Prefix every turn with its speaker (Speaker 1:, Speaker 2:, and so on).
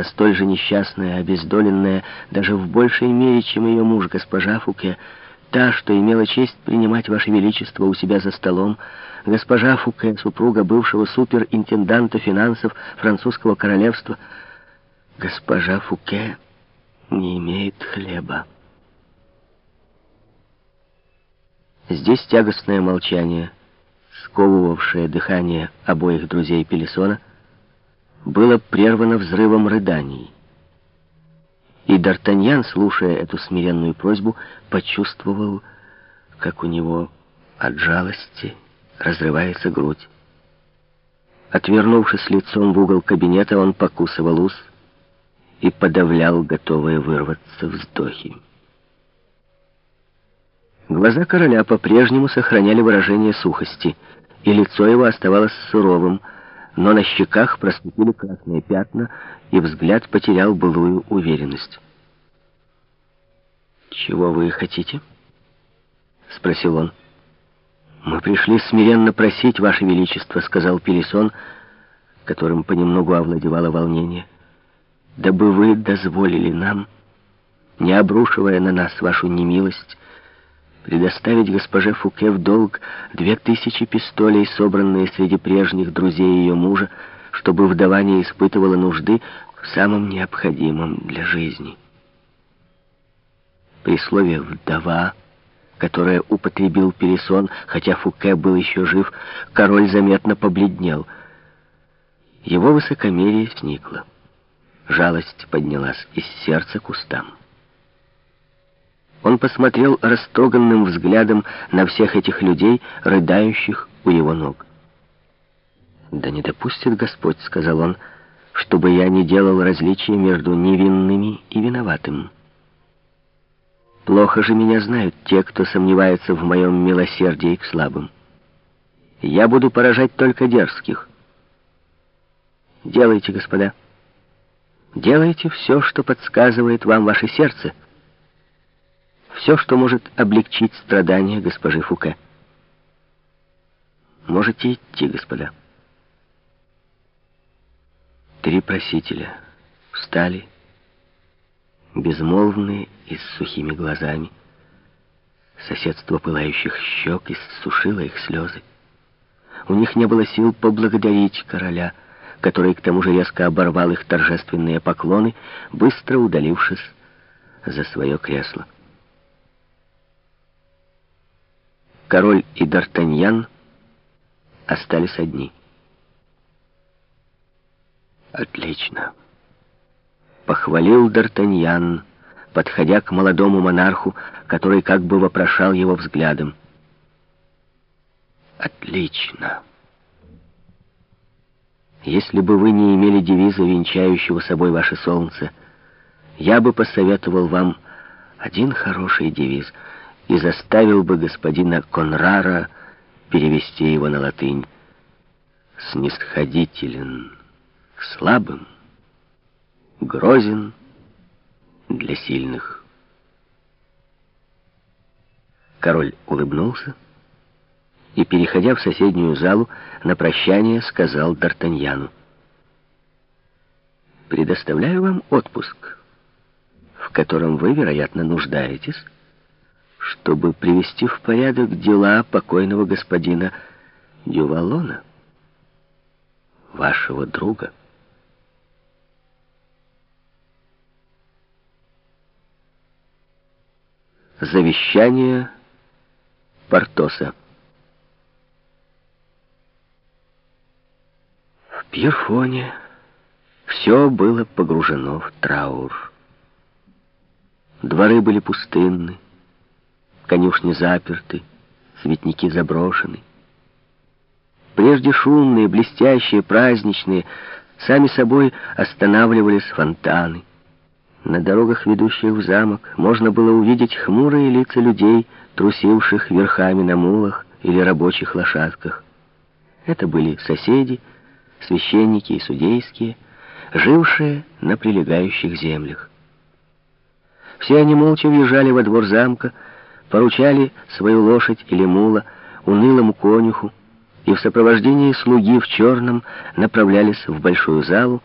Speaker 1: а столь же несчастная, обездоленная, даже в большей мере, чем ее муж, госпожа Фуке, та, что имела честь принимать Ваше Величество у себя за столом, госпожа Фуке, супруга бывшего суперинтенданта финансов французского королевства, госпожа Фуке не имеет хлеба. Здесь тягостное молчание, сковывавшее дыхание обоих друзей Пелесона, было прервано взрывом рыданий. И Д'Артаньян, слушая эту смиренную просьбу, почувствовал, как у него от жалости разрывается грудь. Отвернувшись лицом в угол кабинета, он покусывал ус и подавлял готовые вырваться вздохи. Глаза короля по-прежнему сохраняли выражение сухости, и лицо его оставалось суровым, но на щеках проступили красные пятна, и взгляд потерял былую уверенность. «Чего вы хотите?» — спросил он. «Мы пришли смиренно просить, Ваше Величество», — сказал Пелесон, которым понемногу овладевало волнение, «дабы вы дозволили нам, не обрушивая на нас вашу немилость, предоставить госпоже Фуке в долг две тысячи пистолей, собранные среди прежних друзей ее мужа, чтобы вдова не испытывала нужды в самом необходимом для жизни. При слове «вдова», которое употребил Пересон, хотя Фуке был еще жив, король заметно побледнел. Его высокомерие сникло. Жалость поднялась из сердца к устам. Он посмотрел растроганным взглядом на всех этих людей, рыдающих у его ног. «Да не допустит Господь, — сказал он, — чтобы я не делал различия между невинными и виноватым. Плохо же меня знают те, кто сомневается в моем милосердии к слабым. Я буду поражать только дерзких. Делайте, господа, делайте все, что подсказывает вам ваше сердце — все, что может облегчить страдания госпожи Фуке. Можете идти, господа. Три просителя встали, безмолвные и с сухими глазами. Соседство пылающих щек иссушило их слезы. У них не было сил поблагодарить короля, который к тому же резко оборвал их торжественные поклоны, быстро удалившись за свое кресло. Король и Д'Артаньян остались одни. «Отлично!» — похвалил Д'Артаньян, подходя к молодому монарху, который как бы вопрошал его взглядом. «Отлично!» Если бы вы не имели девиза, венчающего собой ваше солнце, я бы посоветовал вам один хороший девиз — и заставил бы господина Конрара перевести его на латынь. Снисходителен к слабым, грозен для сильных. Король улыбнулся и, переходя в соседнюю залу, на прощание сказал Д'Артаньяну. «Предоставляю вам отпуск, в котором вы, вероятно, нуждаетесь» чтобы привести в порядок дела покойного господина Дювалона, вашего друга. Завещание Портоса В Пьерфоне все было погружено в траур. Дворы были пустынны, конюшни заперты, цветники заброшены. Прежде шумные, блестящие, праздничные, сами собой останавливались фонтаны. На дорогах, ведущих в замок, можно было увидеть хмурые лица людей, трусивших верхами на мулах или рабочих лошадках. Это были соседи, священники и судейские, жившие на прилегающих землях. Все они молча въезжали во двор замка, поручали свою лошадь или мула унылому конюху и в сопровождении слуги в черном направлялись в большую залу,